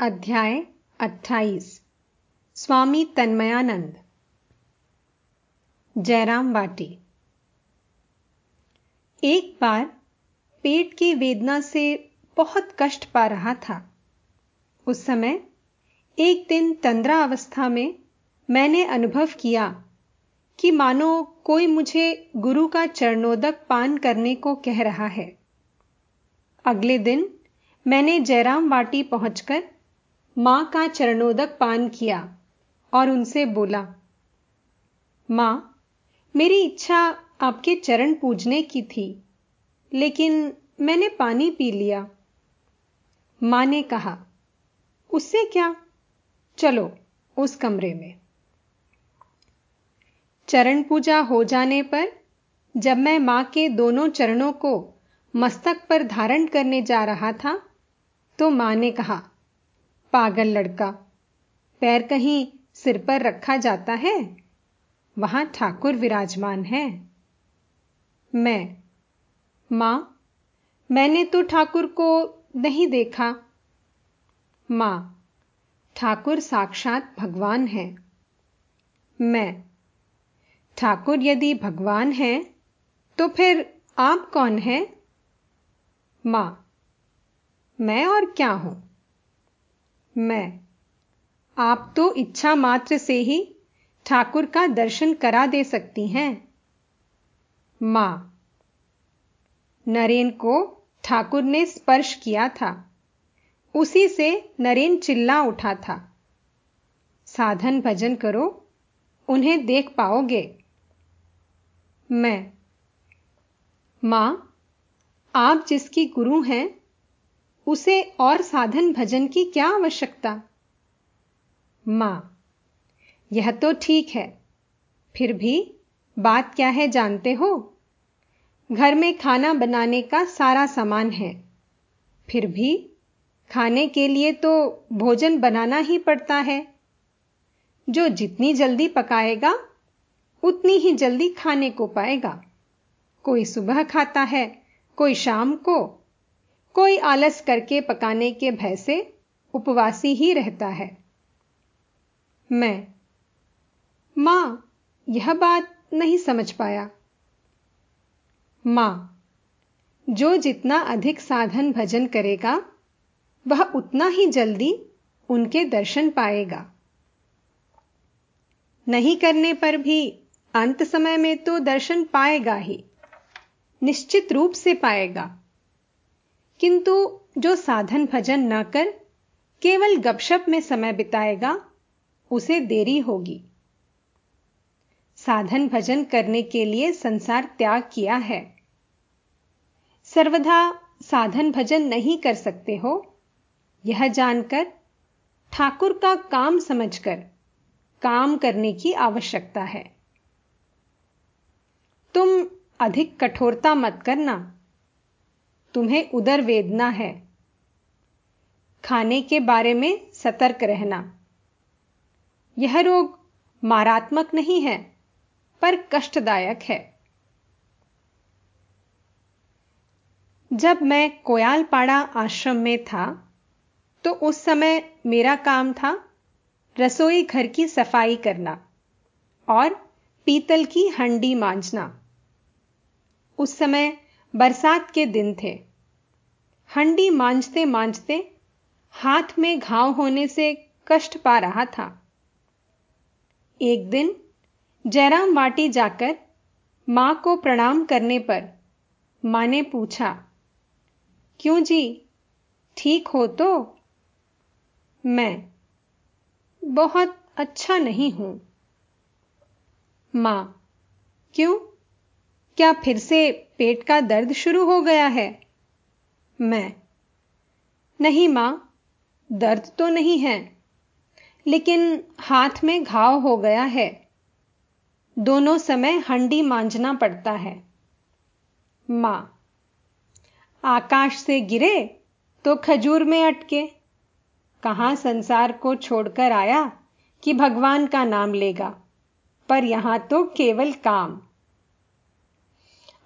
अध्याय 28 स्वामी तन्मयानंद। जयराम वाटी एक बार पेट की वेदना से बहुत कष्ट पा रहा था। उस समय एक दिन तंद्रा अवस्था में मैंने अनुभव किया कि मानो कोई मुझे गुरु का चरणोदक पान करने को कह रहा है। अगले दिन मैंने जयराम वाटी पहुंचकर माँ का चरणोदक पान किया और उनसे बोला, माँ, मेरी इच्छा आपके चरण पूजने की थी, लेकिन मैंने पानी पी लिया। माँ ने कहा, उससे क्या? चलो उस कमरे में। चरण पूजा हो जाने पर, जब मैं माँ के दोनों चरणों को मस्तक पर धारण करने जा रहा था तो माँ ने कहा पागल लड़का, पैर कहीं सिर पर रखा जाता है, वहाँ ठाकुर विराजमान है। मैं, माँ, मैंने तो ठाकुर को नहीं देखा। माँ, ठाकुर साक्षात भगवान है। मैं, ठाकुर यदि भगवान है तो फिर आप कौन हैं? माँ, मैं और क्या हूँ? मैं। आप तो इच्छा मात्र से ही ठाकुर का दर्शन करा दे सकती हैं। माँ। नरेन को ठाकुर ने स्पर्श किया था। उसी से नरेन चिल्ला उठा था। साधन भजन करो, उन्हें देख पाओगे। मैं। माँ, आप जिसकी गुरु हैं उसे और साधन भजन की क्या आवश्यकता? माँ, यह तो ठीक है। फिर भी बात क्या है जानते हो? घर में खाना बनाने का सारा सामान है। फिर भी खाने के लिए तो भोजन बनाना ही पड़ता है। जो जितनी जल्दी पकाएगा, उतनी ही जल्दी खाने को पाएगा। कोई सुबह खाता है, कोई शाम को। कोई आलस करके पकाने के भय से उपवासी ही रहता है। मैं, माँ, यह बात नहीं समझ पाया। माँ, जो जितना अधिक साधन भजन करेगा, वह उतना ही जल्दी उनके दर्शन पाएगा। नहीं करने पर भी अंत समय में तो दर्शन पाएगा ही, निश्चित रूप से पाएगा। किंतु जो साधन भजन न कर, केवल गपशप में समय बिताएगा, उसे देरी होगी। साधन भजन करने के लिए संसार त्याग किया है। सर्वदा साधन भजन नहीं कर सकते हो। यह जानकर ठाकुर का काम समझकर काम करने की आवश्यकता है। तुम अधिक कठोरता मत करना। तुम्हें उदर वेदना है। खाने के बारे में सतर्क रहना। यह रोग मारात्मक नहीं है, पर कष्टदायक है। जब मैं कोयालपाड़ा आश्रम में था तो उस समय मेरा काम था रसोई घर की सफ़ाई करना और पीतल की हंडी मांझना उस समय बरसात के दिन थे। हंडी मांझते मांझते हाथ में घाव होने से कष्ट पा रहा था। एक दिन जयराम वाटी जाकर माँ को प्रणाम करने पर माँ ने पूछा, क्यों जी, ठीक हो तो? मैं बहुत अच्छा नहीं हूँ। माँ, क्यों? क्या फिर से पेट का दर्द शुरू हो गया है? मैं। नहीं माँ, दर्द तो नहीं है, लेकिन हाथ में घाव हो गया है। दोनों समय हंडी मांझना पड़ता है। माँ, आकाश से गिरे तो खजूर में अटके। कहाँ संसार को छोड़कर आया कि भगवान का नाम लेगा? पर यहाँ तो केवल काम।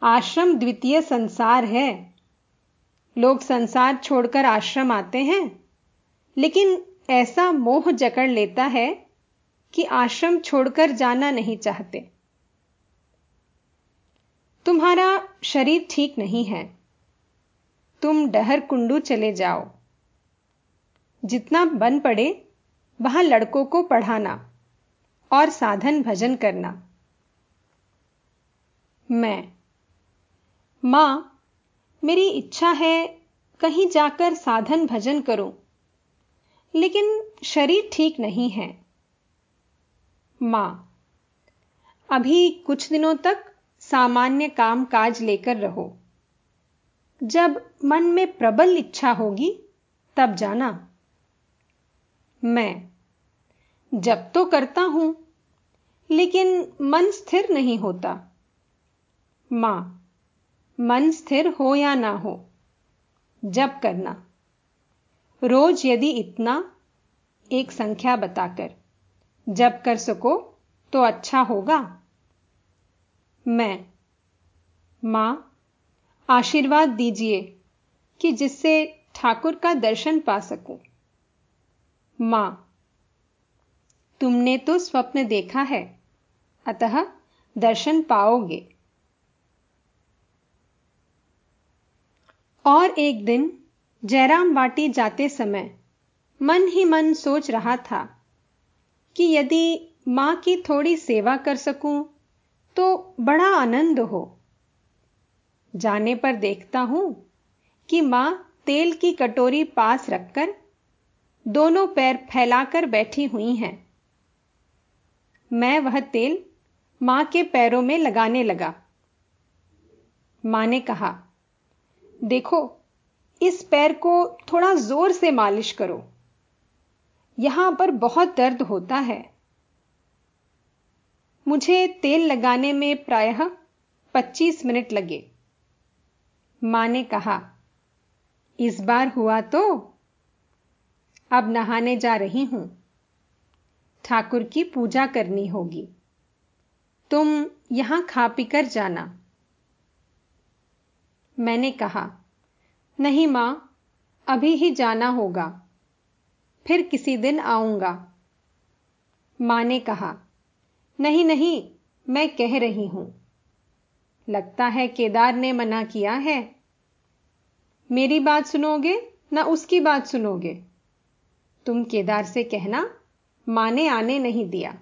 आश्रम द्वितीय संसार है। लोग संसार छोड़कर आश्रम आते हैं। लेकिन ऐसा मोह जकड़ लेता है कि आश्रम छोड़कर जाना नहीं चाहते। तुम्हारा शरीर ठीक नहीं है। तुम डहर कुंडू चले जाओ। जितना बन पड़े, वहाँ लड़कों को पढ़ाना और साधन भजन करना। मैं माँ, मेरी इच्छा है कहीं जाकर साधन भजन करूँ, लेकिन शरीर ठीक नहीं है। माँ, अभी कुछ दिनों तक सामान्य काम काज लेकर रहो। जब मन में प्रबल इच्छा होगी, तब जाना। मैं, जब तो करता हूँ, लेकिन मन स्थिर नहीं होता। माँ मन स्थिर हो या ना हो जब करना। रोज यदि इतना, एक संख्या बताकर जब कर सको तो अच्छा होगा। मैं, माँ, आशीर्वाद दीजिए कि जिससे ठाकुर का दर्शन पा सकूँ। माँ, तुमने तो स्वप्न देखा है, अतः दर्शन पाओगे। और एक दिन जयराम बाटी जाते समय मन ही मन सोच रहा था कि यदि माँ की थोड़ी सेवा कर सकूँ तो बड़ा आनंद हो। जाने पर देखता हूँ कि माँ तेल की कटोरी पास रखकर दोनों पैर फैलाकर बैठी हुई हैं। मैं वह तेल माँ के पैरों में लगाने लगा। माँ ने कहा देखो, इस पैर को थोड़ा ज़ोर से मालिश करो। यहाँ पर बहुत दर्द होता है। मुझे तेल लगाने में प्रायः 25 मिनट लगे। माँ ने कहा, इस बार हुआ तो? अब नहाने जा रही हूँ। ठाकुर की पूजा करनी होगी। तुम यहाँ खा पीकर जाना। मैंने कहा, नहीं माँ, अभी ही जाना होगा, फिर किसी दिन आऊँगा। माँ ने कहा, नहीं नहीं, मैं कह रही हूँ। लगता है केदार ने मना किया है। मेरी बात सुनोगे ना उसकी बात सुनोगे? तुम केदार से कहना, माँ ने आने नहीं दिया।